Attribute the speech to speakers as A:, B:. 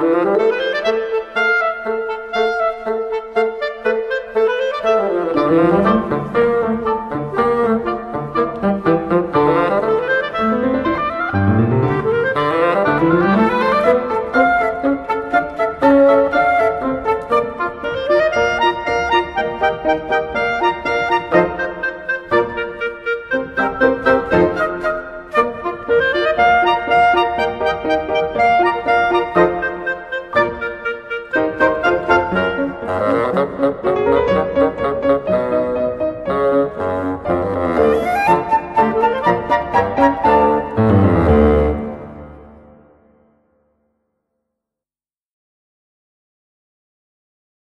A: Música